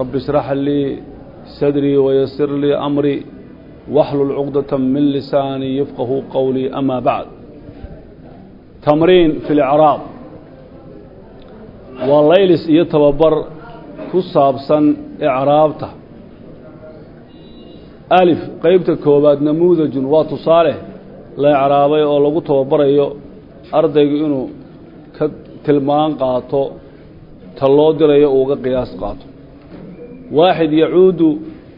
رب اشرح لي صدري ويسر لي أمري واحلل عقدة من لساني يفقه قولي أما بعد تمرين في الإعراب والليلس يتببر كصابسا إعرابته ألف قيبت كوباد نموذج وتصالح la icraabay oo lagu tababarayo ardaygu inuu ka tilmaan qaato ta loo dirayo uuga qiyaas qaato waaxid yacuudu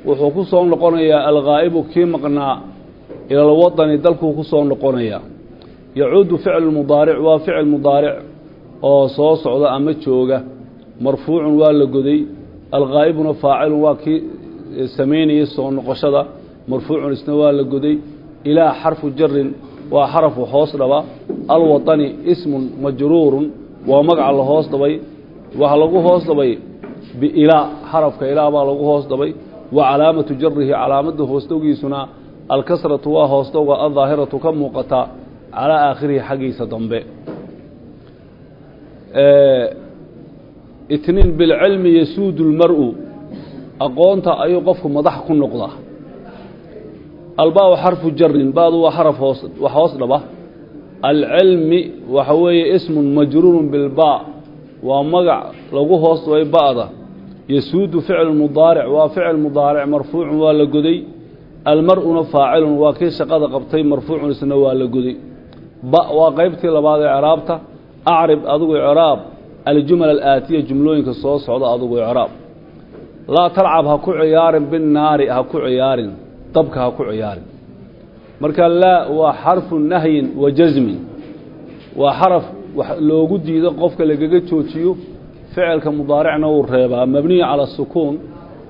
wuxuu ku soo noqonayaa alghaa'ibu kii maqnaa ilalwadani dalkuu ku soo noqonayaa yacuudu ficlu mudaaric waa ficil mudaaric oo soo socda ama jooga marfuucun waa la goday alghaa'ibuna faacilun waa kii samaynaya soo noqoshada marfuucun isna waa la goday ilaa xarfu jarin waa xarafu hoos dhaba alwaطani ismun majruurun waa magaca la hoos dhabay waxa lagu hoos dhabay biilaa xarafka ilaa baa lagu hoos dhabay wa calaamatu jarihi calaamada hoosdhowgiisuna alkasratu waa hoosdhowga aldaahiratu ka muuqata calaa aakhirihi xaggiisa dambe. Itniin bilcilmi yasuudu lmar-u aqoonta ayuu qofku madax ku noqdaa. Albaa xarfu jarin baadu waa xaraf hoos wax hoos dhaba. Alcilmi waxa weeye ismun majruurun bilbaa waa magac lagu hoos dhabay ba'da yasuudu ficlu mudaaric waa ficil mudaaric marfuucun waa la goday. Almar-una faacilun waa kii shaqada qabtay marfuucun isna waa la goday. Ba waa qeybtii labaad ee ciraabta acrib adigu icraab aljumal alaatiya jumlooyinka soo socda adigu icraab. Laa talcab ha ku ciyaarin binnaari ha ku ciyaarin dabka ha ku ciyaarin. Marka laa waa xarfu nahyin wa jasmin waa xaraf loogu diido qofka lagaga joojiyo ficilka mudaaricna uu reebaa mabniyu cala asukuun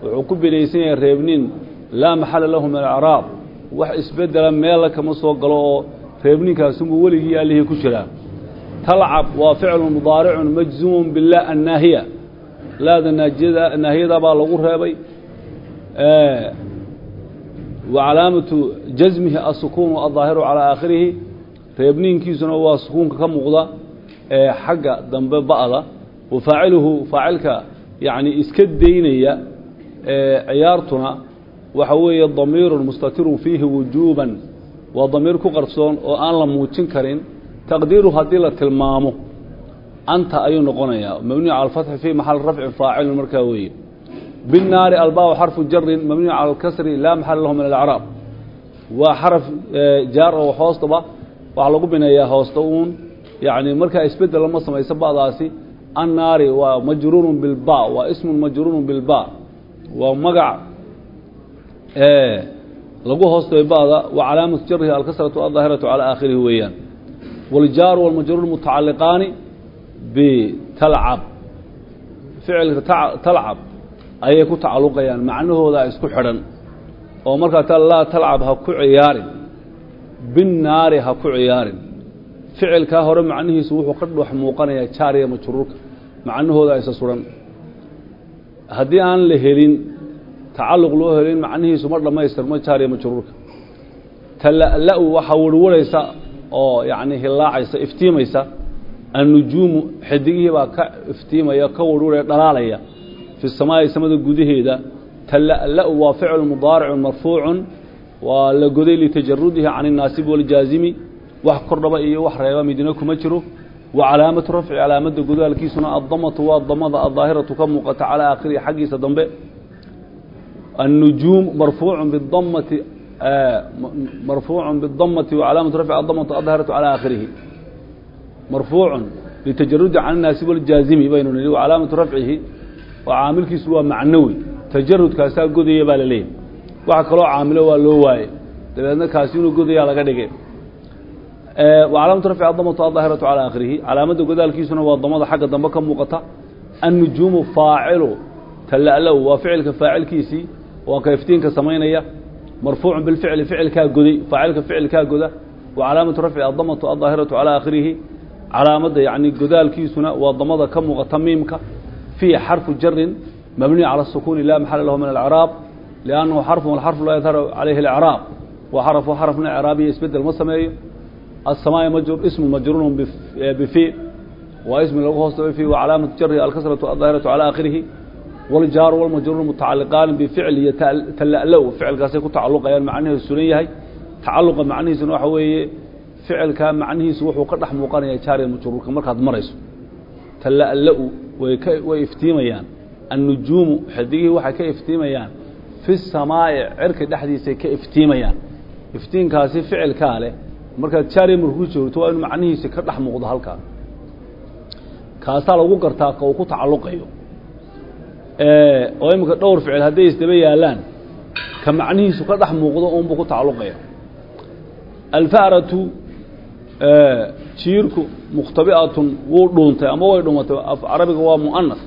wuxuu ku binaysan yahay reebnin laa maxala lahu min alacraab wax isbedela meella kama soo galo oo reebninkaasubuu weligii allihii ku jiraa talcab waa ficlu mudaaricun majzumun billah annaahiya laada naahiyada baa lagu reebay وcalaamaةu jasmihi الsukuun الظaahiru calىa aakhirihi reebniinkiisuna waa sukuunka ka muuqda ee xagga dambe ba'da wafaaciluhu faacilka yani iska daynaya ciyaartuna waxa weeye damiirun mustatirun fiihi wujuuban. Waa damiir ku qarsoon oo aan la muujin karin. Taqdiiru haddii la tilmaamo anta ayuu noqonayaa. Mabniyu cala alfatxi fii maxal rafcin faacilun markaa weeye. Binnaari albaaw xarfu jarin mabniyu cala alkasri laa maxala lahu min alacraab waa xaraf jaar oo hoostaba waxaa lagu bineeyaa hoosta uun. Yacni markaa isbeddel lama samayso ba'daasi annaari waa majruurun bilba waa ismun majruurun bilba waa magac lagu hoostay bada wa calaamatu jarihi alkasratu aldaahiratu calaa aakhirihi weeyaan waljaaru walmajruur mutacaliqaani bitalcab ficilka talcab ayay ku tacalluqayaan macnahooda isku xidhan oo markaa laa talcab ha ku ciyaarin binnaari ha ku ciyaarin ficilkaa hore macnihiisu wuxuu ka dhex muuqanayaa jaariya majruurka macnahooda isa suran haddii aan la helin tacalluq loo helin macnihiisu ma dhammaystirmo jaariya majruurka tala-la-u waxaa warwaraysa oo yacni hilaacaysa iftiimaysa annujuumu xidigihii baa ka iftiimaya ka warwaraya dhalaalaya في السماء samada gudaheeda tla waa فicل مضاaرع مرفوuع waa la goday لتajarudihi can الناaصب والjاaزimi wax kordhaba iyo wax reeba midna kuma jiro وcalaamaة rفci calaamada godaalkiisuna aلdmةu waa damada aلظaahiraةu ka muuqata calى akhirihi xaggiisa dambe النujuum marفuuع bاdmti marفuuع bالdmةi وcalaamaة rفci aلdmةu aلظaahiraةu calى akhirihi marفuuع لتajarudi can الناaصب والjاaزimi baynu nihi وcalaamaةu rفcihi oo caamilkiisu waa macnowi tajarudkaasaa godaya baa la leeyahy waxa kaloo caamilo waa loo waaye dabeedna kaasi inuu godayaa laga dhigay calaamatu rafci adamatu adaahiratu calaa akhirihi calaamadda godaalkiisuna waa damada xagga dambe ka muuqata. Annujuumu faacilu. Talla'low waa ficilka faacilkiisii. Waa ka iftiinka samaynaya. Marfuucun bilficli ficilkaa goday. Faacilka ficilkaa goda. Wa calaamatu rafci adamatu adaahiratu calaa aakhirihi calaamadda yacni godaalkiisuna waa damada ka muuqata miimka. Fiihi xarfu jarin mabniy cala الsukuuni la maxala lahu min alcraab liannahu xarfu walxarfu laa yadharu calayhi alcraab waa xaraf xarafna icraabiya isbeddel ma sameeyo الsmاء mjr ism majruur bفي waa ismi lagu hoos dabay في وcalaamaة jr alkasraة الظاahiraة عalى akhirihi wاljaaru wاlmajruur mutacaliqaani bficl iyo talla'low ficilkaasay ku tacaluqayaan macnihiisu sunan yahay tacaluqa macnihiisuna waxa weeye ficilka macnihiisu wuxuu ka dhex muuqanaya jaariya majruurka markaad marayso talla'low way ka way iftiimayaan الnujuumu xidigihii waxay ka iftiimayaan fi الsamaa'i cirka dhexdiisay ka iftiimayaan iftiinkaasi ficilkaa leh markaad jaariya markuu joogto waa inu macnihiisi ka dhex muuqdo halkaa kaasaa lagu gartaa ka uu ku tacalluqayo. Oo iminka dhowr ficil hadday isdaba yaalaan ka macnihiisu ka dhex muuqdo unbuu ku tacalluqaya. Alfa'ratu jiirku mukhtabi'atun wuu dhuuntay ama way dhumatay af carabiga waa mu'anas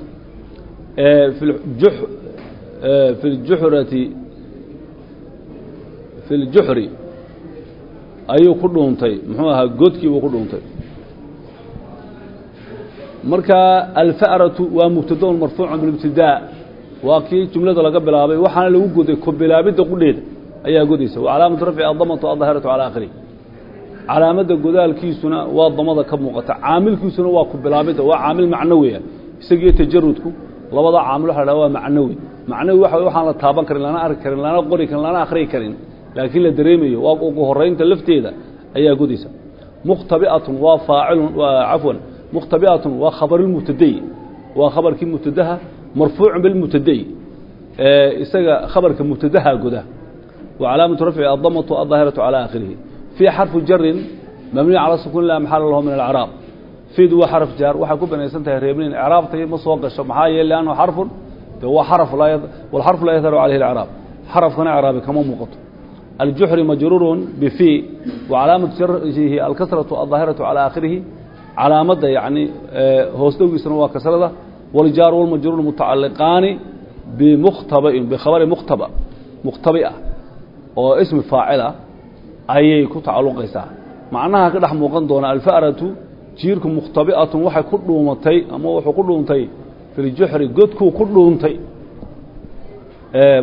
fi ljuxrati fi ljuxri ayuu ku dhuuntay. Muxuu ahaa godkiibuu ku dhuuntay. Marka alfa'ratu waa mubtadaun marfuucun bilibtidaa waa kii jumlada laga bilaabay waxaana lagu goday ku bilaabidda qudheeda ayaa godaysa. Wa calaamatu rafci adamatu adahiratu calaa akhirih calaamadda godaalkiisuna waa damada ka muuqata. Caamilkiisuna waa ku bilaabidda waa caamil macnawiya isagiyo tajarudku labada caamil waxa la dhaha waa macnawi. Macnawi waxa waxaan la taaban karin lana arki karin lana qori karin lana akhriyi karin laakiin la dareemayo waa ugu horeynta lafteeda ayaa godaysa mukhtabi'atun waa faacilun cafwan. Mukhtabi'atun waa khabarulmubtadey waa khabarkii mubtadaha marfuucun bilmubtadey isaga khabarka mubtadaha goda wa calaamatu rafci adamatu adaahiratu calaa aakhirihi. Fii xarfu jarin mabniy cala sukuun laa maxala lahu min alcraab fiidu waa xarf jaar. Waxay ku binaysan tahay reebnin icraabtay ma soo gasho. Maxaa yeele liannahu xarfun? De waa xaraf walxarfu laa yadharu calayhi alcraab xarafkana icraabi kama muuqato الجحر مجرور بفي وعلامة جره الكسرة الظاهرة على آخره علامة يعني هوستوي سنوا كسرة والجار والمجرور متعلقان بمختبئ بخبر مختبئ مختبئة واسم فاعلة أي كتعلق يسا معناها كده موقن دون الفأرة جيركم مختبئة وحي كله متي أما وحي كله متي في الجحر قدكو كله متي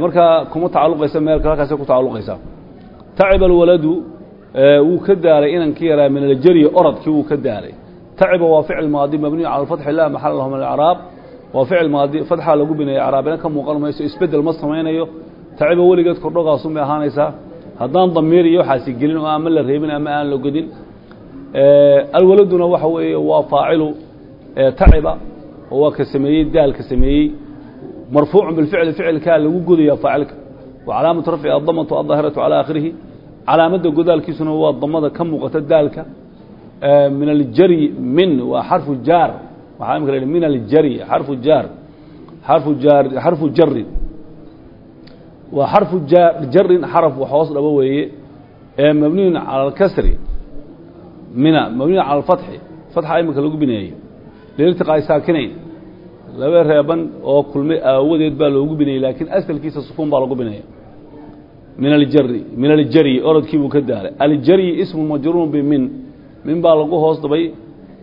markaa kuma tacaluqaysa meelka halkaasay ku tacaluqaysaa taciba alwaladu wuu ka daalay inankii yaraa min aljaryi oradkii wuu ka daalay. Taciba waa ficil maadi mabniyu cala alfatxi laa maxala lahu min alacraab. Waa ficil maadi fatxaa lagu bineeya caraabina ka muuqan mayso isbeddel ma samaynayo. Taciba weligeed kordhogaasun bay ahaanaysaa. Haddaan damiir iyo waxaasi gelin oo aan ma la reebin ama aan la godin. Alwaladuna waxa weeye waa faacilu taciba oo waa ka sameeyey daalka sameeyey. Marfuucun bilficli ficilkaa lagu godayaa faacilka. Wa calaamatu rafci adamatu aldaahiratu calaa aakhirihi الظاهره على اخره علامه غدال كيسنا هو الضمه كم وقت ذلك من الجري من وحرف جار وحرف من الجري حرف جار حرف جار حرف جر وحرف جار جر حرف وحوص دبا ويه مبني على الكسر من مبني على الفتح فتح اي مكان لو بنيه لالتقاء ساكنين laba reeban oo kulmay aawadeed baa loogu binayay laakiin asalkiisa sukuun baa lagu binaya min aljari min aljari orodkii buu ka daalay. Aljari ismu majruurun bimin min. Baa lagu hoos dabay.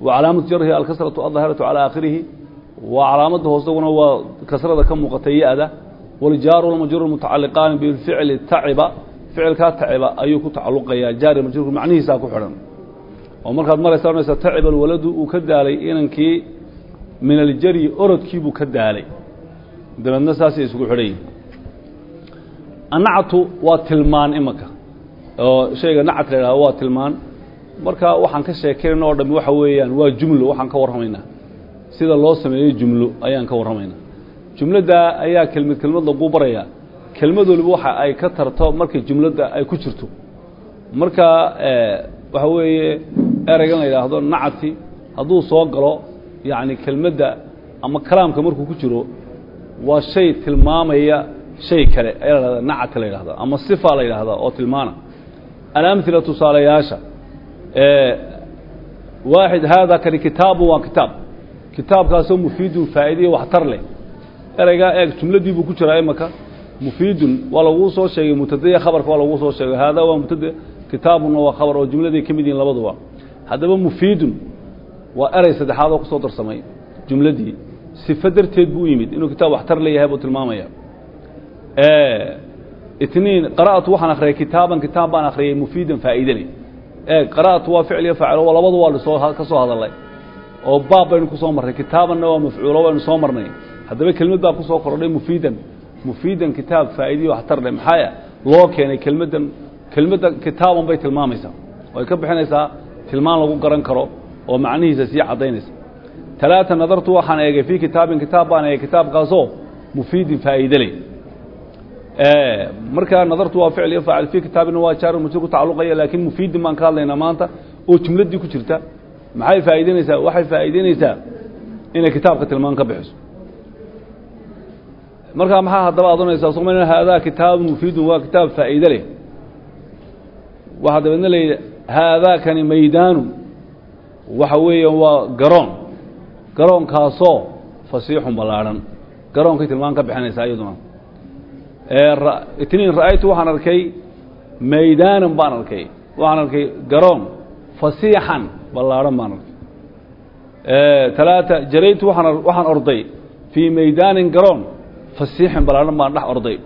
Wa calaamatu jarhi alkasratu adahiratu calaa aakhirihi. Waa calaamadda hoosdaguna waa kasrada ka muuqatay ya-da waljaaru walmajruur mutacaliqaani bilficli taciba. Ficilkaa taciba ayuu ku tacaluqayaa jaari majruurku macnihiisaa ku xidhan. Oo markaad maraysa ohanaysa taciba alwaladu uu ka daalay inankii min aljaryi orodkiibuu ka daalay. Dabeedna saasay isugu xidhan yihiin annactu waa tilmaan imanka. Oo shayga nacat la yidhahdo waa tilmaan. Marka waxaan ka sheekaynayna o dhami waxa weeyaan waa jumlo waxaan ka warramaynaa. Sida loo sameeyo jumlo ayaan ka warramaynaa. Jumladda ayaa kelmad kelmad lagu barayaa. Kelmad waliba waxa ay ka tarto markay jumladda ay ku jirto. Marka waxa weeye ereygan la yidhaahdo nacati hadduu soo galo yacni kelmadda ama kalaamka markuu ku jiro waa shay tilmaamaya shay kale ayaa la hahda nacata la yidhahda ama sifa la yidhahda oo tilmaana. Alamhila tusaalayaasha waaxid haada kani kitaabu waa kitaab. Kitaabkaasoo mufiidun faa'iidaiyo waxtar leh. Ereygaa eeg jumladii buu ku jiraa imaka. Mufiidun waa laguu soo sheegay mubtadaya khabarka waa laguu soo sheegay. Haadaa waa mubtada kitaabuna waa khabar oo jumladay ka mid yihiin labaduba haddaba mufiidun waa erey saddexaad oo ku soo darsamay jumladii. Sifo darteed buu u yimid inuu kitaab waxtar leeyahay buu tilmaamaya itniin qara'atu waxaan akhriyay kitaaban kitaab baan akhriyay mufiidan faa'iidani. Ee qara'atu waa ficil iyo faacilo waa labadu waa soo ka soo hadalay oo baab baynu ku soo marnay kitaabanna waa mafcuulo waynu soo marnay. Haddaba kelmad baa ku soo kordhay mufiidan. Mufiidan kitaab faa'iidiyo waxtar leh. Maxaa loo keenay kelmaddan kelmadda kitaaban bay tilmaamaysaa. Way ka bixinaysaa tilmaan lagu garan karo oo macnihiisa sii caddaynaysa. Talaata nadartu waxaan eegay fii kitaabin kitaab baan eegay kitaabkaasoo mufiidin faa'iide leh markaa nadartu waa ficil iyo faacil fii kitaabina waa jaar mujir ku tacalluqaya laakiin mufiidin baan ka hadlaynaa maanta oo jumladdii ku jirta. Maxay faa'iideynaysaa waxay faa'iideynaysaa inay kitaabka tilmaan ka bixiso. Markaa maxaa haddaba adonaysaa soma haadaa kitaabun mufiidun waa kitaab faa'iide leh. Waxaa dabeedna layidhi haadaakani maydaanu waxa weeya waa garoon. Garoonkaasoo fasiixun ballaadhan garoonkay tilmaan ka bixinaysaa iyaduna itniin ra'aytu waxaan arkay maydaanan baan arkay. Waxaan arkay garoon fasiixan ballaadhan baan arkay. Talaata jaraytu waaan waxaan orday fii maydaanin garoon fasiixin ballaadhan baan dhex orday.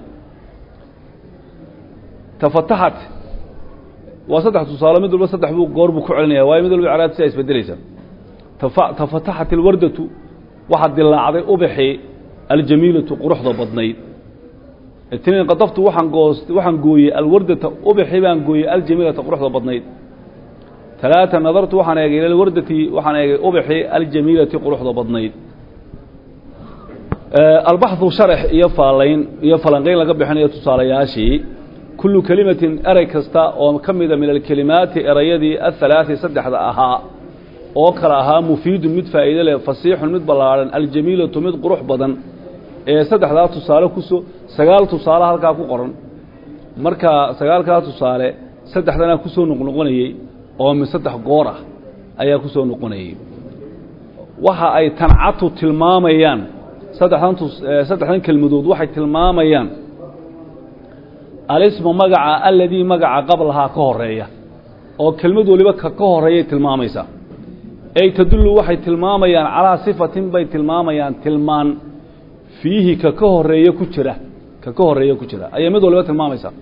Tafataxat waa saddex tusaale mid walba saddex buu goor buu ku celinaya waayo mid walba caraabti sia isbedelaysa tafataxat ilwardatu waxaa dilaacday ubaxii aljamiilatu quruxda badnayd itniin qadaftu waxaan goos waxaan gooyey alwardata ubaxii baan gooyey aljamiilata quruxda badnayd. Talaata nadartu waxaan eegay alwardati waxaan eegay ubaxii aljamiilati quruxda badnayd. Albaxu sharax iyo faalayn iyo falanqayn laga bixinayo tusaalayaashii kullu kelimatin erey kasta oo ka mida min alkelimaati erayadii ahalaaثi saddexda ahaa oo kale ahaa mufiidun mid faa'iide leh fasiixun mid ballaadhan aljamiilatu mid qurux badan. Ee saddexdaa tusaale ku soo sagaal tusaale halkaa ku qoran. Marka sagaalkaa tusaale saddexdanaa ku soo noqnoqonayey oo min saddex goor ah ayaa ku soo noqonayey waxa ay tancatu tilmaamayaan saddexdan saddexdan kelmadood waxay tilmaamayaan alisma magaca aladii magaca qablahaa ka horreeya oo kelmad waliba ka ka horeeyay tilmaamaysaa ey tadullu waxay tilmaamayaan calaa sifatin bay tilmaamayaan tilmaan fiihi ka ka horeeye ku jira ka ka horeeye ku jira. Ayay mid waliba tilmaamaysaa.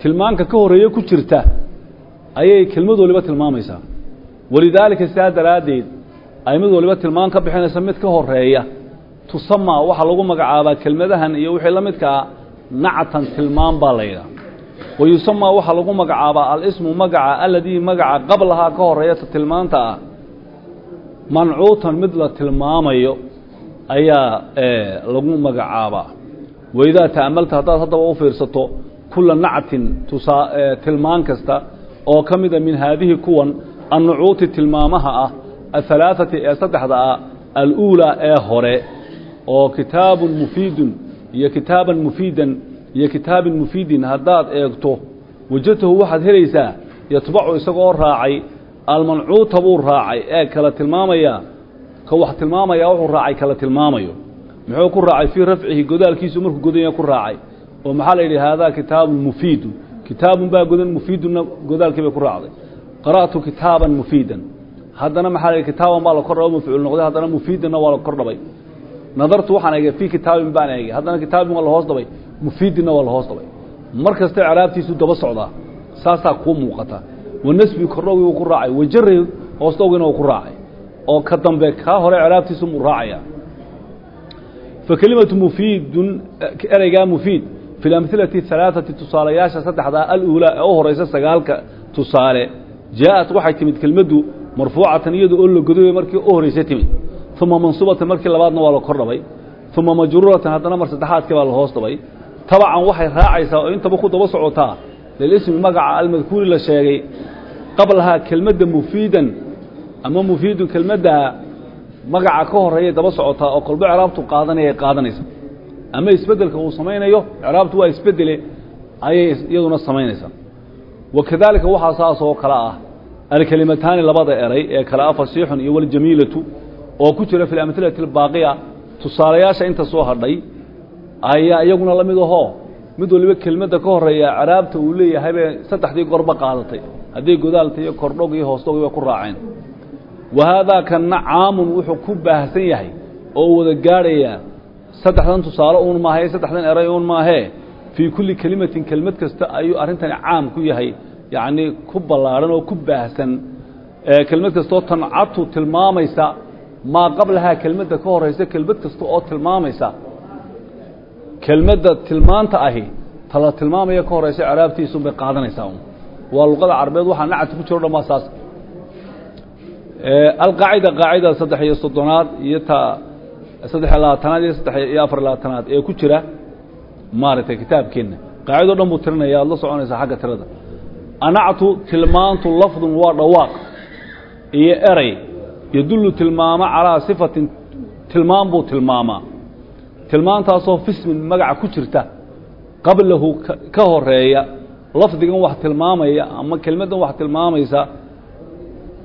Tilmaanka ka horeeye ku jirta ayay kelmad waliba tilmaamaysaa. Walidaalika sidaa daraaddeed ay mid waliba tilmaan ka bixinaysa mid ka horreeya tusamaa waxaa lagu magacaabaa kelmadahan iyo wixii la midkaa nactan tilmaan baa la yidhaha. Wa yusamaa waxaa lagu magacaabaa alismu magaca aladii magaca qablahaa ka horreeya ta tilmaanta ah. Mancuutan mid la tilmaamayo ayaa lagu magacaabaa waidaa ta'amalta haddaad haddaba u fiirsato kula nactin tilmaan kasta oo ka mida min haadihi kuwan annucuuti tilmaamaha ah ahalaaثati ee saddexda ah aluulaa ee hore oo kitaabun mufiidun iyo kitaaban mufiidan iyo kitaabin mufiidin haddaad eegto wajadtahu waxaad helaysaa yatbacu isagoo raacay almancuuta buu raacay ee kala tilmaamayaa ka wax tilmaamaya wuxuu raacay kala tilmaamayo muxuu ku raacay fii rafcihi godaalkiisu markuu godanya ku raacay. Oo maxaa la yidhi haadaa kitaabun mufiidun. Kitaabun baa godan mufiidunna godaalkii bay ku raacday. Qara'tu kitaaban mufiidan. Haddana maxaa la yidhi kitaaban baa la kor dhaba mafcuul noqday. Haddana mufiidanna waa la kor dhabay. Nadartu waxaan eegay fii kitaabin baan eegay. Haddana kitaabin waa la hoos dhabay. Mufiidinna waa la hoos dhabay. Mar kasta ciraabtiisu daba socdaa saasaa kuu muuqata. Wanasbi kordhowgii uu ku raacay wajari hoosdhowgiina uu ku raacay. Oo ka kelimatu mufiidun ereygaa mufiid fi lamhilati halaaثati tusaalayaasha saddexdaa aluulaa ee u horaysa sagaalka tusaale. Jaaءat waxay timid kelmaddu marfuucatan iyada oo la godoy markii u horaysa timid. Uma mansuubatan markii labaadna waa la kor dhabay uma majruuratan haddana mar saddexaadkii baa la hoos dhabay tabacan waxay raacaysaa oo intaba ku daba socotaa lilismi magaca almadkuuri la sheegay. Qablahaa kelmadda mufiidan ama mufiidun kelmaddaa magaca ka horeeyay daba socotaa oo kolba ciraabtu qaadanaya ay qaadanaysa. Ama isbeddelka uu samaynayo ciraabtu waa isbedele ayay iyaduna samaynaysaa wakadaalika waxaa saas oo kale ah alkelimataani labada eray ee kale ah fasiixun iyo waljamiilatu oo ku jira fi lamhilati albaaqiya tusaalayaasha inta soo hadhay ayaa iyaguna la mid ahoo mid waliba kelmadda ka horreeya caraabta uu leeyahay bay saddexdii gorba qaadatay. Hadday godaalta iyo kordhog iyo hoosdhog bay ku raaceen wa haadaa kanna caamun wuxuu ku baahsan yahay oo wada gaadhayaa saddexdan tusaale uun maahae saddexdan eray uun maahee fii kulli kelimatin kelmad kasta ayuu arrintani caam ku yahay yacnii ku ballaadhan oo ku baahsan. Kelmad kastaoo tancatu tilmaamaysa maa qablahaa kelmadda ka horaysa kelmad kasta oo tilmaamaysa. Kelmadda tilmaanta ahi tala tilmaamaya ka horaysa ceraabtiisun bay qaadanaysaa waa luqada carabeed waxaa nacti ku jiro alqaacida qaacida saddex iyo soddonaad iyo ta saddex labaatanaad iyo saddex iyo afar labaatanaad ee ku jira maaragtay kitaabkeenna qaacidoo dhan buu tirinaya aad la soconaysaa xagga tirada. Anactu tilmaantu lafdun waa dhawaaq iyo eray. Yadullu tilmaamo calaa sifatin tilmaam buu tilmaamaa. Tilmaantaasoo fismin magaca ku jirta qablahu ka horreeya lafdigan wax tilmaamaya ama kelmaddan wax tilmaamaysa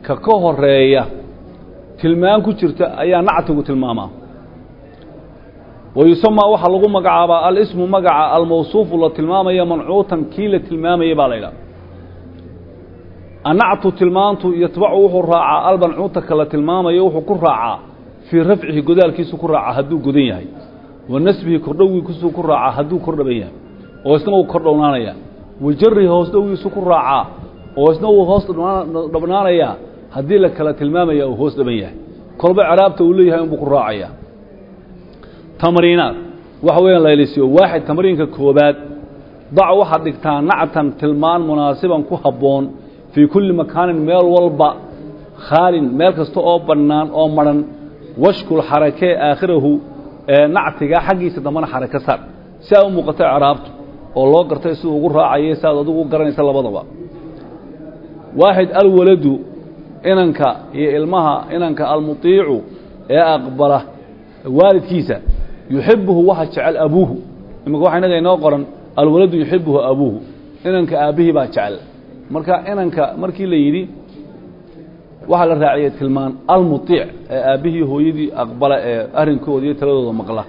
ka ka horreeya tilmaan ku jirta ayaa nactigu tilmaamaa wa yusamaa waxaa lagu magacaabaa alismu magaca almawsuufu la tilmaamaya mancuutan kii la tilmaamayay baa la ydhaha annactu tilmaantu yatbacu wuxuu raacaa almancuuta ka la tilmaamayo wuxuu ku raacaa fii rafcihi godaalkiisu ku raacaa hadduu godan yahay. Wa nasbihi kordhowgiisu ku raacaa hadduu kordhaban yahay. Oo isna uu kordhownaanaya wa jarihi hoos dhowgiisu ku raacaa oo isna uu hoos dhabnaanayaa haddii la kala tilmaamaya uu hoos dhaban yahay. Kolba ceraabta uu leeyahay inbuu ku raacaya tamriinaad waxa weeyaan laylisiyo waaxid tamriinka koobaad dac waxaad dhigtaa nactan tilmaan munaasiban ku habboon. Fii kulli makaanin meel walba khaalin meel kasta oo bannaan oo madhan washkul xarakee aakhirahu ee nactiga xaggiisa dambana xaraka saar. Si ay u muuqata ceraabtu oo loo gartay siduu ugu raacayay si aad adigu u garanaysa labadaba. Waaxid alwaladu inanka iyo ilmaha inanka almuطiicu ee aqbala waalidkiisa yuxibuhu waxa jecel abuuhu. Imika waxa inaga inoo qoran alwaladu yuxibuhu abuuhu. Inanka aabbihii baa jecel. Marka inanka markii la yidhi waxaa la raaciyey tilmaan almuطiic ee aabbihii hooyadii aqbala ee arrinkooda iyo taladooda maqla.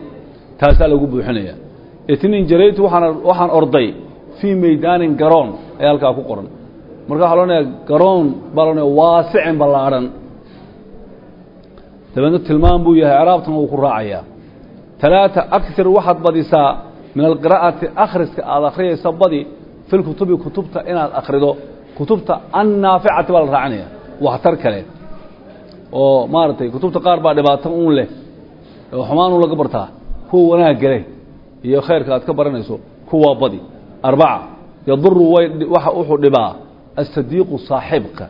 Taasaa lagu buuxinaya. Itniin jaraytu waxaan orday fii meydaanin garoon ee halkaa ku qoran marka waxa loonaya garoon baa loonaya waasicin ballaadhan dabeedna tilmaan buu yahay ceraabtana wuu ku raacayaa. Talaata aksir waxaad badisaa min alqiraa'ati akhriska aada akhriyaysa badi fi lkutubi kutubta inaad akhrido. Kutubta annaaficati baa la raacinaya waxtar kale. Oo maaragtay kutubta qaar baa dhibaato uun leh. Oo xumaan un laga bartaa kuwa wanaag gale iyo khayrka aad ka baranayso kuwaa badi. Arbaca yaduru way waxa wuxuu dhibaa asadiiqu saaxibka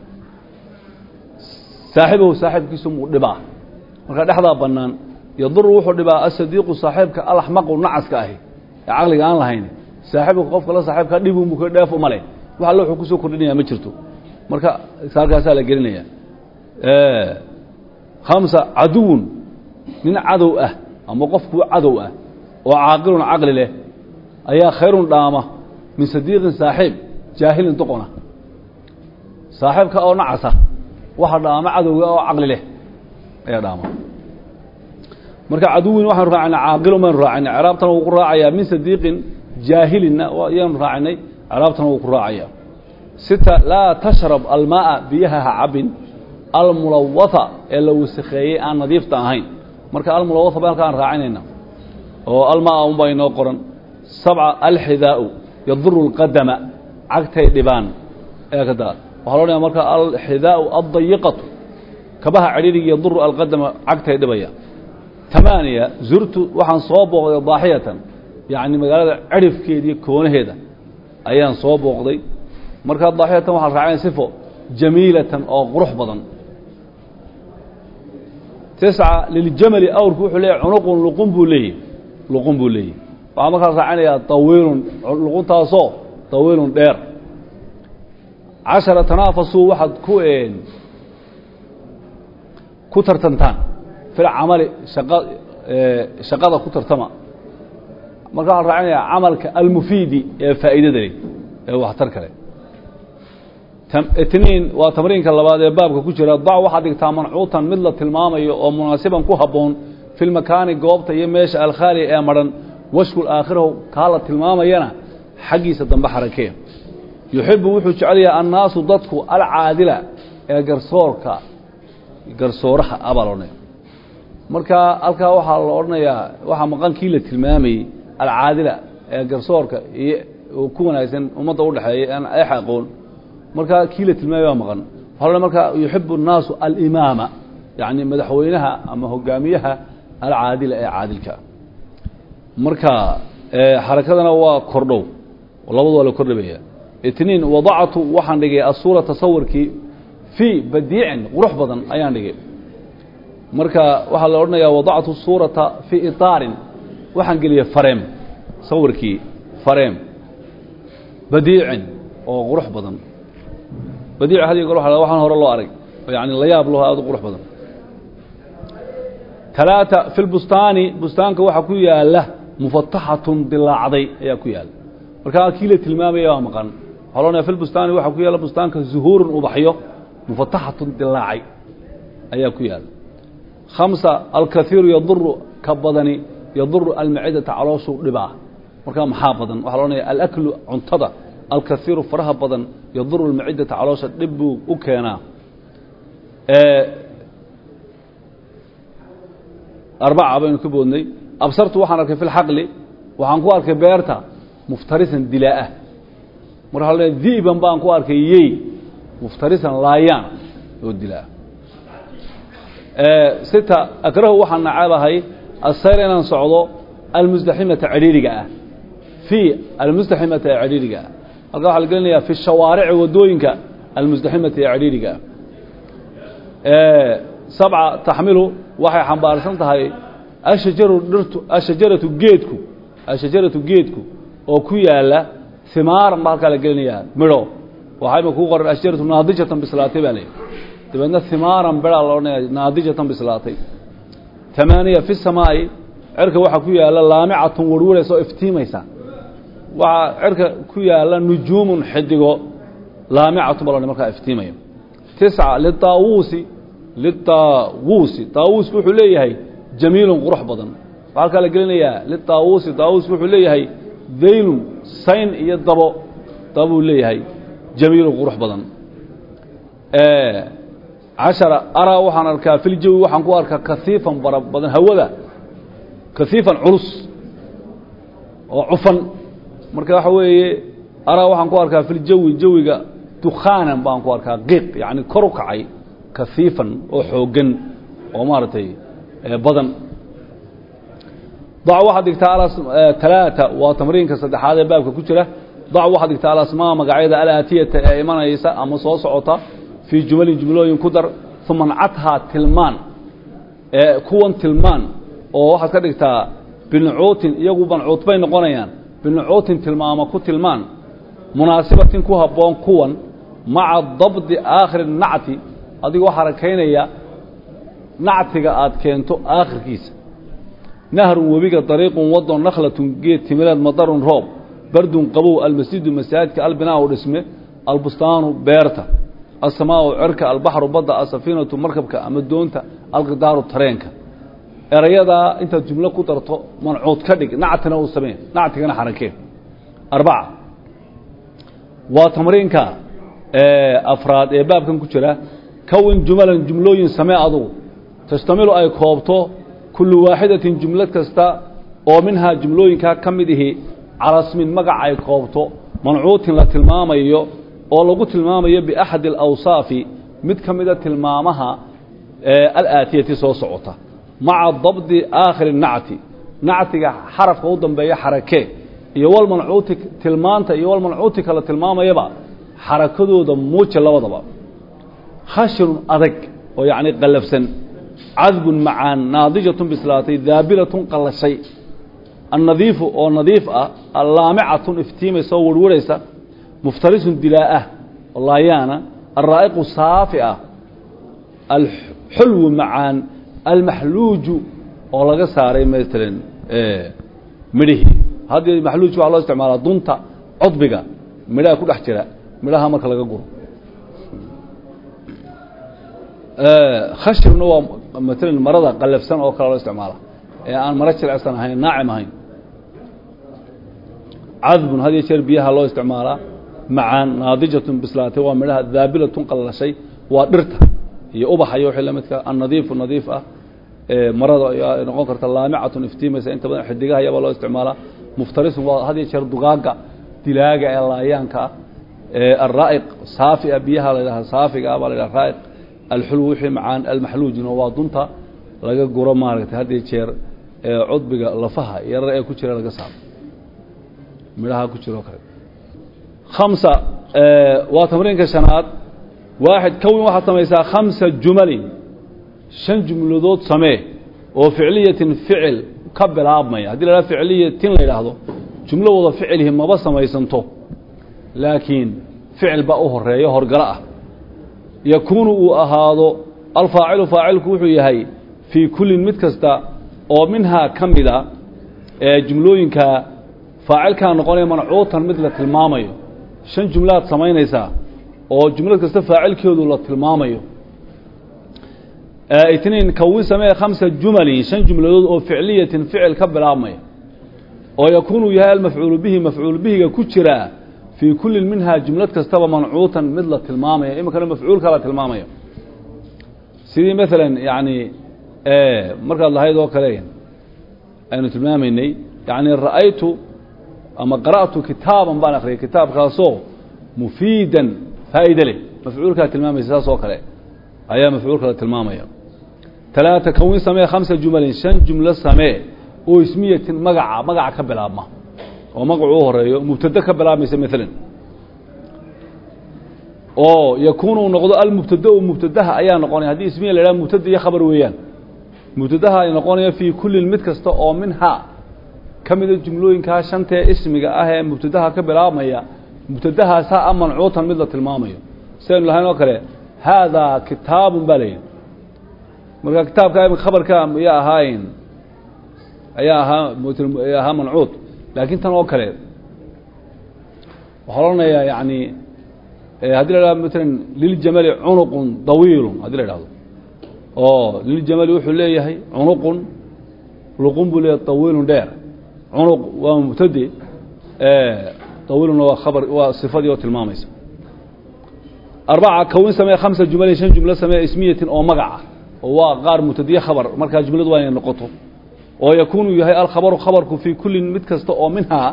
saaxibahu saaxiibkiisu muu dhibaa markaa dhexdaa bannaan yaduru wuxuu dhibaa asadiiqu saaxiibka alaxmaqu nacaska ahi ee caqliga aan lahayn saaxiibka qofka la saaxiibka dhibunbu ka dheef uma leh wax alle wuxuu ku soo kordhinaya ma jirto marka halkaasaa la gelinaya khamsa caduwun nin cadow ah ama qofkuu cadow ah oo caaqilun caqli leh ayaa khayrun dhaama min sadiiqin saaxiib jaahilin doqona saaxiibka oo nacasa waxa dhaama cadowga oo caqli leh ayaa dhaama. Marka caduwin waxaanu raacayna caaqilun baynu raacinay ceraabtana wuu ku raacayaa min sadiiqin jaahilinna ayaanu raacinay ceraabtana wuu ku raacayaa. Sita laa tashrab almaaa biyaha ha cabin almulawatha ee la nadiifta ahayn. Marka almulawatha ba halkaan oo almaa un baa qoran. Sabca alxidaau yaduru اlqadama cagtay dhibaan ee kada waxaa loodhaya marka alxidaau addayiqatu. Kabaha cidhirigi yaduru alqadama cagtay dhibaya. Tamaaniya zurtu waxaan soo booqday daaxiyatan yacni magaalada cidhifkeediiyo koonaheeda ayaan soo booqday. Markaa daaxiyatan waxaa raaceen sifo jamiilatan oo qurux badan. Tisca liljamali awrku wuxuu leeyahy cunuqun luqun buu leeyahy luqun buu leeyahy waxaa markaas raacinayaa tawiilun luquntaasoo tawiilun dheer cashara tanaafasuu waxaad ku ku tartantaan. Fil camali shaqa shaqada ku tartama. Marka waxaan raacinayaa camalka almufiidi ee faa'iidada leh ee waxtar kale. Itniin waa tamriinka labaad ee baabka ku jira. Dac waxaad dhigtaa mancuutan mid la tilmaamayo oo munaasiban ku habboon fi lmakaani goobta iyo meesha alkhaaliya ee madhan washkul aakhirahu kaa la tilmaamayana xaggiisa dambe xarakee yuxibu wuxuu jecel yahay annaasu dadku alcaadila ee garsoorka garsooraha abaalone marka halkaa waxaa la odhanayaa waxaa maqankii la tilmaamayey alcaadila ee garsoorka iyo ku wanaagsan ummadda udhexeeya aan eex aqoon markaa kii la tilmaamay baa maqan. Waxaa markaa yuxibu الnaasu alimaama yani madaxweynaha ama hogaamiyaha alcaadila ee caadilka. Marka xarakadana waa kordhow labadu waa la kordhabaya itniin wadactu waxaan dhigay asuura tasawurkii fii badiicin qurux badan ayaan dhigay. Marka waxaa la odhanayaa wadactu suurata fii itaarin waxaan geliyey fareem sawirkii fareem. Badiicin oo qurux badan. Badiic had iyo goor waxa waxaan hore loo arag yani la yaab laho aad qurux badan. Talaata fi lbustaani bustaanka waxaa ku yaalla mufataxatun dilaacday ayaa ku yaalla markaa kii la waa maqan loonaya fi lbustaani waxaa ku yaalla bustaanka zuhuurun ubaxyo mufataxatun dilaacay ayaa ku yaalla. Khamsa alkaiiru yaduru ka badani yaduru almacidata calooshuu dhibaa. Markaa maxaa badan? Waxaa loonaya alaklu cuntada alkaiiru faraha badan yaduru almacidata caloosha dhib buu u keenaa. Arbaca baynu ka boodnay. Absartu waxaan arkay fi lxaqli waxaan ku arkay beerta muftarisan dilaaah waxa la di'ban baan ku arkay yey muftarisan laayaan oo dilaa. Sita akrahu waxaan nacabahay asayr inaan socdo almusdaximata cidhiiriga ah. Fii almusdaximata ee ah halkaa waxaa la gelinayaa fi shawaarici waddooyinka almusdaximata ee ah sabca taxmilu waxay xambaarsan tahay ashajaru dhirtu ashajaratu geedku ashajaratu geedku oo ku yaalla himaaran baa halkaa la gelinayaa midho. Waxaa ima kuu qoran ashajaratu naadijatan bislaatay baa leeyahy dabeedna himaaran beraa la odhanaya naadijatan bislaatay. Tamaaniya fi samaa'i cirka waxaa ku yaalla laamicatun warwaraysa oo iftiimaysa. Waxaa cirka ku yaalla nujuumun xidigo laamicatun baa la markaa iftiimaya. Tisca lidaawuusi lidaawuusi daawuuska wuxuu leeyahay jamiilun qurux badan. Waxaa halkaa la gelinayaa lidaawuusi daawuuska wuxuu leeyahay daylun sayn iyo dabo dabuu leeyahay jamiilun qurux badan. Cashara araa waxaan arkaa filjawi waxaan ku arkaa kaiifan bara badan hawada kaiifan culus oo cufan. Marka waxa weeye araa waxaan ku arkaa filjawi jawiga dukhaanan baan ku arkaa qiiq yani kor u kacay kaiifan oo xoogan oo maaragtay badan dac waxaad dhigtaa talaata waa tamriinka saddexaad ee baabka ku jira. Dac waxaad dhigtaa alasmaa magacyada alaatiyata ee imanaysa ama soo socota fii jumalin jumlooyin ku dar. Uma ncadhaa tilmaan kuwan tilmaan oo waxaad ka dhigtaa binucuutin iyagu bancuut bay noqonayaan. Binucuutin tilmaamo ku tilmaan munaasibatin ku habboon kuwan. Maca dabdi aakhiri nacti adigoo xarakaynaya nactiga aad keento aakhirkiisa nahrun webiga dariiqun wadon nakhlatun geed timireed madarun roob bardun qabow almasjidu masaajidka albinaau dhisme albustaanu beerta asamaau cirka albaxru badda asafiinatu markabka ama doonta alqidaaru tareenka erayadaa intaad jumlo ku darto mancuud ka dhig nactina uu samee nactigana xarakee arbaca waa tamriinka afraad ee baabkan ku jira kawin jumalan jumlooyin samee kullu waaxidatin jumlad kasta oo minhaa jumlooyinkaa ka mid ihi calasmin magac ay koobto mancuutin la tilmaamayo oo lagu tilmaamayo biaxadi alawsaafi mid ka mida tilmaamaha alaatiyati soo socota. Maca dabdi aakhiri nacti nactiga xarafka u dambeeya xarakee iyo walmancuuti tilmaanta iyo walmancuuti kala tilmaamayaba xarakadooda muuja labadaba. Khashirun adag oo yacni qallafsan cadbun macaan naadijatun bislaatay daabilatun qallashay. Annadiifu oo nadiif ah allaamicatun iftiimaysa oo warwaraysa muftarisun dilaa'ah oo laayaana alraa'iqu saafi ah alxulwu macaan almaxluuju oo laga saaray maalan midhihii haddii maxluuj waxaa loo isticmaalaa dunta codbiga midhaha ku dhex jira midhaha marka laga guro. Khashirna waa maalan marada qallafsan oo kale loo isticmaala. Ee aan maro jilicsan ahayn naacim ahayn. Cadbun had iyo jeer biyaha loo isticmaalaa macaan naadijatun bislaatay waa midhaha daabilatun qallashay waa dhirta. Iyo ubaxa iyo wixii la midka annadiifu nadiif ah. Marada ay noqon karta laamicatun iftiimaysa inta badan xidigaha yabaa loo isticmaalaa muftarisun waa had iyo jeer dugaaga dilaaga ee laayaanka ah. Alraa'iq saafi ah biyaha la yidhaha saafiga ah baa la yidhaha raa'iq alxulw wixii macaan almaxluujina waa dunta laga guro maaragtay had iyo jeer cudbiga lafaha yarar ee ku jira laga saaro. Midhaha ku jiro kale. Khamsa waa tamriinka shanaad. Waaxid kowin waxaad samaysaa khamsa jumalin. Shan jumladood samee oo ficliyatin ficil ka bilaabmaya. Haddii la ficliyatin la yidhaahdo jumlo wada ficilhi maba samaysanto. Laakiin ficil baa u horeeyo horgalo ah yakuunu uu ahaado alfaacilu faacilku wuxuu yahay fii kullin mid kasta oo minhaa ka mida ee jumlooyinka faacilkaa noqonaya mancuutan mid la tilmaamayo. Shan jumlaad samaynaysaa oo jumlad kasta faacilkeedu la tilmaamayo. Itniin kawin samee khamsa jumalin shan jumladood oo ficliyatin ficil ka bilaabmaya oo yakuunu yahay almafcuulu bihi mafcuul bihiga ku jiraa fii kullin minhaa jumlad kastaba mancuutan mid la tilmaamaya iminkana mafcuulka la tilmaamayo sidii maalan yani markaad lahayd oo kale aynu tilmaamaynay yani ra'aytu ama qara'tu kitaaban baan akhriyay kitaabkaasoo mufiidan faa'iide leh mafcuulkaa tilmaamaysa saas oo kale ayaa mafcuulka la tilmaamaya talaata kawin samee khamsa jumalin shan jumlo samee oo ismiyatin magaca magaca ka bilaabma oo magacu u horeeyo mubtade ka bilaabmaysa maalan oo yakuunu noqdo almubtadau mubtadaha ayaa noqonaya. Haddii ismiya la idhaha mubtada iyo khabar weeyaan. Mubtadaha ay noqonaya fii kullin mid kasta oo minhaa. Ka mida jumlooyinkaa shantee ismiga ah ee mubtadaha ka bilaabmaya mubtadahaasaa a mancuutan mid la tilmaamayo. Sidaynu lahayn oo kale haadaa kitaabun baa layidhi marka kitaabka khabarka ayaa ahaayn ayaa ahaa mancuud laakiin tan oo kale waxaa odhanayaa yani haddii la hahdo maalan liljamali cunuqun dawiilun haddii la idhahdo oo liljamali wuxuu leeyahay cunuqun luqun buu leeyahay dawiilun dheer. Cunuq waa mubtade dawiiluna waa khabar waa sifadii oo tilmaamaysa. Arbaca kawin samee khamsa jumalin shan jumlo samee ismiyatin oo magaca. Oo waa qaar mubtadiye khabar. Markaa jumladu waa inay noqoto oo yakuunu yahay alkhabaru khabarku fii kullin mid kasta oo minhaa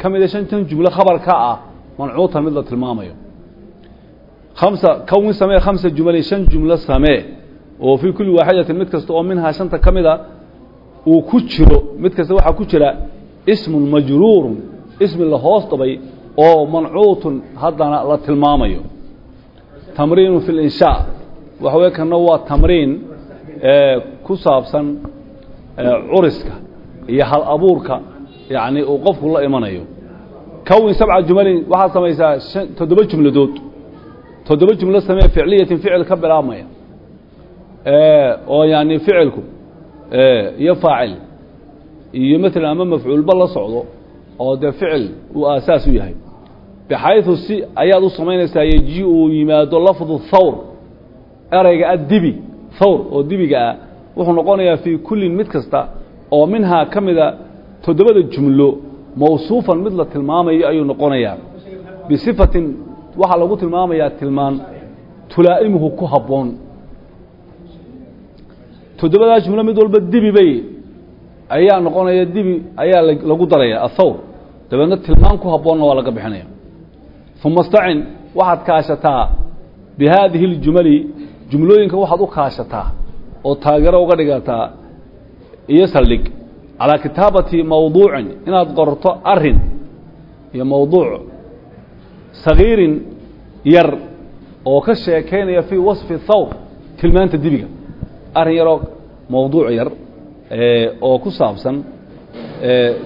ka mida shantan jumlo khabarka ah mancuutan mid la tilmaamayo. Khamsa kawin samee khamsa jumalin shan jumlo samee oo fii kulli waaxidatin mid kasta oo minhaa shanta ka mida uu ku jiro mid kasta waxaa ku jira ismun majruurun ismi la hoos dabay oo mancuutun haddana la tilmaamayo. Tamriinu fi linshaa waxa kana waa tamriin ku saabsan curiska iyo hal abuurka yani uu qofku la imanayo. Kawin sabca jumalin waxaad samaysaa toddoba jumladood. Toddoba jumlo samee ficliyatin ficil ka bilaabmaya. Oo yani ficilku iyo faacil iyo maalan ama mafcuulba la socdo oo dee ficil uu aasaas u yahay. Bxayثu si ayaad u samaynaysaa yeji uu yimaado lafdu thawr ereyga a thawr oo dibiga ah wuxuu noqonayaa fii kullin mid kasta oo minhaa ka mida toddobada jumlo mawsuufan mid la tilmaamayo ayuu noqonayaa. Bisifatin waxaa lagu tilmaamayaa tilmaan tulaa'imuhu ku habboon. Toddobadaa jumlo mid walba dibi bay ayaa noqonaya dibi ayaa lagu daraya athawr. Dabeedna tilmaan ku habboonna waa laga bixinaya. Uma stacin waxaad kaashataa bi haadihi اljumali jumlooyinka waxaad u kaashataa oo taageero uga dhigataa iyo saldhig. Calaa kitaabati mawduucin inaad qorto arrin iyo mawduuc sagiirin yar oo ka sheekaynaya fii wasfi thawr tilmaanta dibiga. Arrin yaroo mawduuc yar oo ku saabsan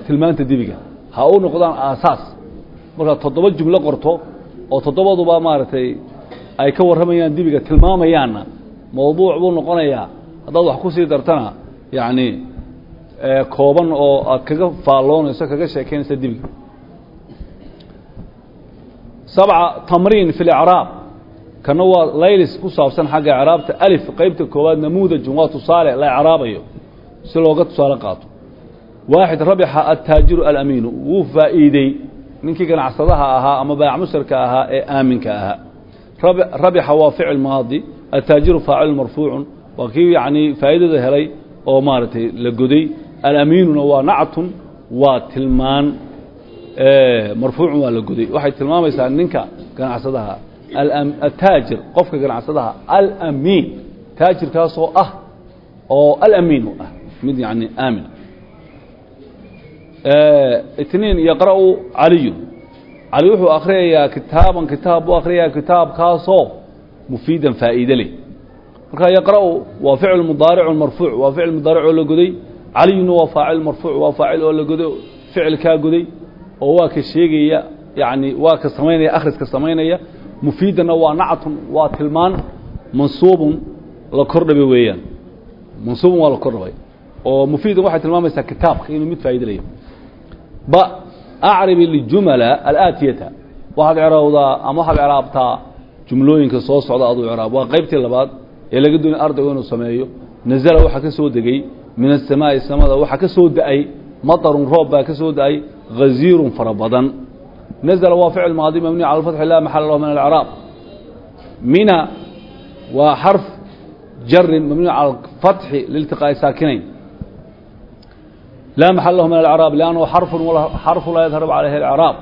tilmaanta dibiga. Ha u noqdaan aasaas. Markaad toddoba jumlo qorto oo toddobaduba maaragtay ay ka warramayaan dibiga tilmaamayaanna mawduuc buu noqonayaa haddaad wax ku sii dartana yacni kooban oo aad kaga faalloonayso kaga sheekaynaysa dibiga sabca tamriin fi licraab kana waa laylis ku saabsan xagga icraabta alif qeybta koowaad namuudajun waa tusaale la icraabayo si looga tusaale qaato. Waaxid rabixa altaajiru alamiinu. Wuu faa'iidey ninkii ganacsadaha ahaa ama baac musharka ahaa ee aaminka ahaa. Rabixa waa ficil maadi altaajiru faacil marfuucun waa kii yacnii faa'iidada helay oo maaragtay la goday. Alamiinuna waa nactun waa tilmaan marfuucun waa la goday. Waxay tilmaamaysaa ninka ganacsadaha ataajir qofka ganacsadaha alamiin. Taajirkaasoo ah oo alamiin u ah mid yani aamin. Itniin yaqra'u caliyun cali wuxuu akhriyayaa kitaaban kitaab buu akhriyayaa kitaabkaasoo mufiidan faa'iide leh marka yaqra'u waa ficil mudaaricun marfuuc waa ficil mudaaric oo la goday. Caliyuna waa faacil marfuuc waa faacil oo la goday ficilkaa goday oo waa ka sheegaya yani waa ka samaynaya akhriska samaynaya. Mufiidanna waa nactun waa tilmaan mansuubun la kordhabay weeyaan. Mansuubun waa la kordhabay oo mufiidan waxay tilmaamaysaa kitaabka inuu mid faa'ido leeyahay. Ba acribi lijumala alaatiyata. Waxaad cerowdaa ama waxaad ceraabtaa jumlooyinka soo socda aduu ceraab waa qaybtii labaad ee laga doonay ardaygu inuu sameeyo. Nazala waxaa ka soo degey min asamaa'i samada waxaa ka soo da'ay. Maطarun roob baa ka soo da'ay. Ghaziirun fara badan. Nazla waa ficil maadi mabni cala alfatxi laa maxala lahu min alcraab mina waa xarf jarin mabni cala alfatxi liiltiqaa'i saakinayn. Laa maxal lahu min alcraab liannahu xarfun xarfu laa yadharab calayhi alcraab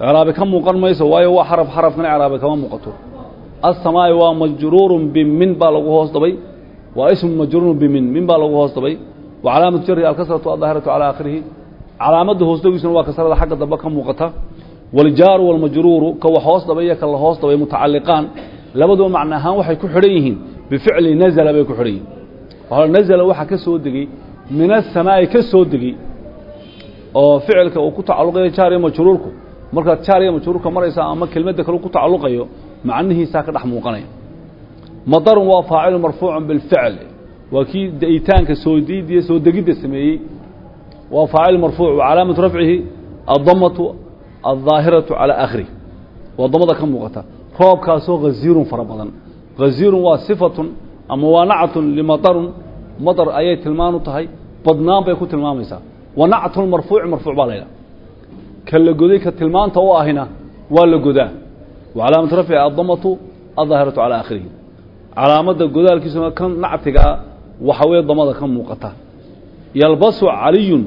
craabi ka muuqan mayso waayo waa xaraf xarafkana craabi kama muuqato aلsamaa'i waa majruurun bimin baa lagu hoos dabay waa ismu majruurun bimin min baa lagu hoos dabay. Wa calaamatu jari alkasratu addaahiratu calى aakhirihi. Calaamadda hoosdagiisuna waa kasrada xagga dambe ka muuqata. Waljaaru walmajruuru ka wax hoos dabay ka la hoos dabay mutacaliqaan labaduba macno ahaan waxay ku xidhan yihiin bificli nazla bay ku xidhan yihiin nazla waxaa ka soo degey min asamaa'i ka soo degey oo ficilka uu ku tacalluqayo jaar iyo majruurku. Markaad jaar iyo majruurka maraysa ama kelmadda kale ku tacalluqayo macnihiisaa ka dhex muuqanaya. Madarun waa faacilu marfuucun bilficl. Waa kii da'itaanka soo diidiya soo degidda sameeyey. Waa faacil marfuuc wa calaamatu rafcihi addamatu aldaahiratu calaa aakhirih waa damada ka muuqata. Roobkaasoo haziirun fara badan. Haziirun waa sifatun ama waa nactun limadarun. Madar ayay tilmaanu tahay badnaan bay ku tilmaamaysaa. Wa nactulmarfuuci marfuuc baa la goday ka tilmaanta u ahina waa la godaa وعلامة رفع adamatu adaahiratu على aakhirihi calaamada godaalkiisuna kan nactigaa waxaweye damada ka muuqata yalbasu caliyun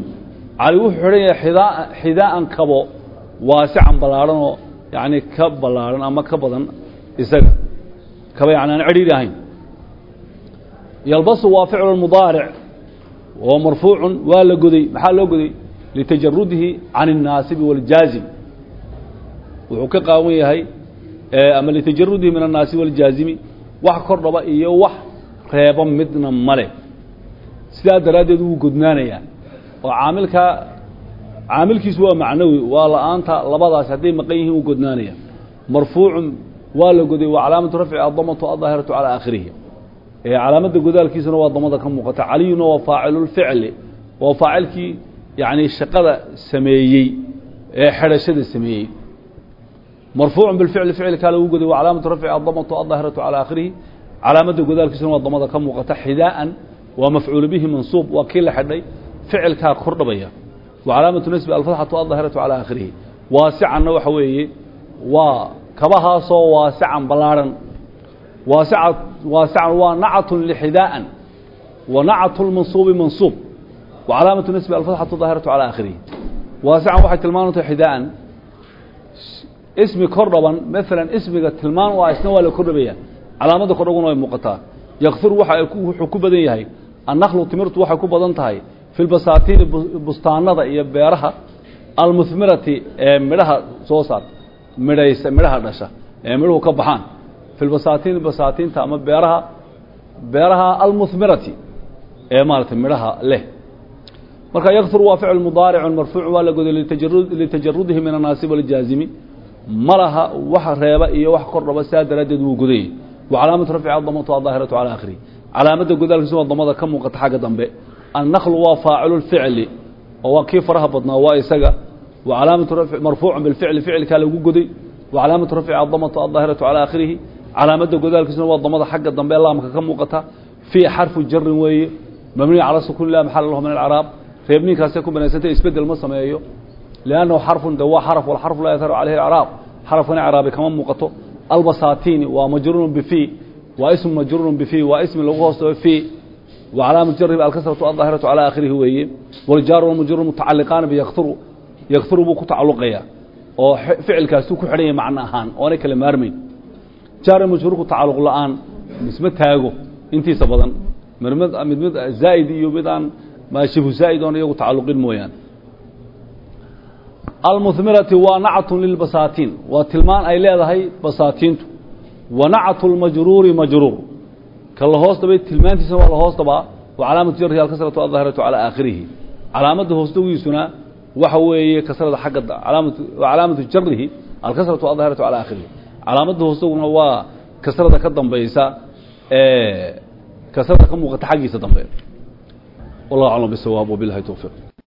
cali wuxuu xidhan yahay xidaa'an kabo waasican ballaadhanoo yacnii ka ballaadhan ama ka badan isaga kaba yani aan cidhiiri ahayn yalbasu waa ficlu mudaaric oo marfuucun waa la goday maxaa loo goday litajarudihi can اnnaasibi waاljaazim wuxuu ka qaawan yahay ama litajarudihi min annaasi wاljaazimi wax kor dhaba iyo wax reeba midna male sidaa daraaddeed wuu godnaanayaa. Oo caamilkaa caamilkiisu waa macnawi waa la'aanta labadaas hadday maqan yihiin wuu godnaanaya marfuucun waa la goday wa calaamatu rafci adamatu adaahiratu calaa aakhirihi. Calaamada godaalkiisuna waa damada ka muuqata. Caliyuna waa faacilulficli waa faacilkii yani shaqada sameeyey ee xedhashada sameeyey marfuucun bilficli ficilkaa lagu goday waa calaamatu rafci adamatu adaahiratu calaa aakhirihi calaamadda godaalkiisuna waa damada ka muuqata xidaa'an waa mafcuul bihi mansuub waa kii la xidhay ficilkaa kordhabaya wa calaamatu nasbi alfatxatu aldaahiratu calaa aakhirihi waasicanna waxa weeye waa kabahaasoo waasican ballaadhan waasica waasican waa nacatun lixidaa'an wa nacatu lmansuubi mansuub wa calaamatu nasbi alfatxatu daahiratu calaa aakhirihi waasican waxay tilmaantahay xidaa'an ismi kordhaban maalan ismiga tilmaan u ah isna waa la kordhabaya calaamadda kordhaguna way muuqataa. Yakfir waxa wuxuu ku badan yahay. Annaklu timirtu waxay ku badan tahay. Fi lbasaatiini bustaanada iyo beeraha. Almuhmirati ee midhaha soo saar. Midhaysa midhaha dhasha. Ee midhuhu ka baxaan. Fi lbasaatiini basaatiinta ama beeraha. Beeraha almuhmirati ee maaragtay midhaha leh. Marka yakfir waa ficil mudaaricun marfuucu waa la goday litajarudihi min annaasib waljaazimi ma laha wax reeba iyo wax kor dhaba sidaa daraaddeed wuu gudayay wa calaamatu rafci damatu adaahiratu calaa akhiri calaamadda godaalkiisu waa damada ka muuqata xagga dambe. Annaqlu waa faacilulficli oo waa kii faraha badnaa waa isaga. Wa calaamatu rafci marfuucun bilficli ficilkaa lagu goday wa calaamatu rafci adamatu adaahiratu calaa akhirihi calaamadda godaalkiisuna waa damada xagga dambe laamka ka muuqata. Fii xarfu jarin weeye. Mabniya cala sukuun liannahu xarfun de waa xarf walxarfu laa yadharu caleyhi alcraab xarafkana craabi kama muuqato albasatini waa majruurun bifi waa ismu majruurun bifi waa ismi lagu hoostao fi wa calaamatu jarib alkasratu aldaahiratu calaa aakhirihi weeye waljaaru walmajruur mutacaliqaana biyakuru yakuru buu ku tacalluqaya oo ficilkaasuu ku xidhanya macno ahaan oonay kala maarmayn jaar majruurku tacalluq la'aan misma taago intiisa badan mid mid zaa'id iyo midaan shibhu zaa'id oon iyagu tacalluqin mooyaane almuhmirati waa nacatun lilbasaatiin waa tilmaan ay leedahay basaatiintu. Wa nacatu lmajruuri majruur. Ka la hoos dhabay tilmaantiisa waa la hoos dhabaa wa calaamatu jarhi alkasratu aldaahiratu calaa weeye kasrada xagga alaamatu calaamatu jarihi alkasratu aldaahiratu calaa aakhirihi. Calaamadda hoosdaguna waa kasrada ka dambaysa kasrada ka muuqata xaggiisa dambe. Wallahu aclam bisawaab wabilahi towfiiq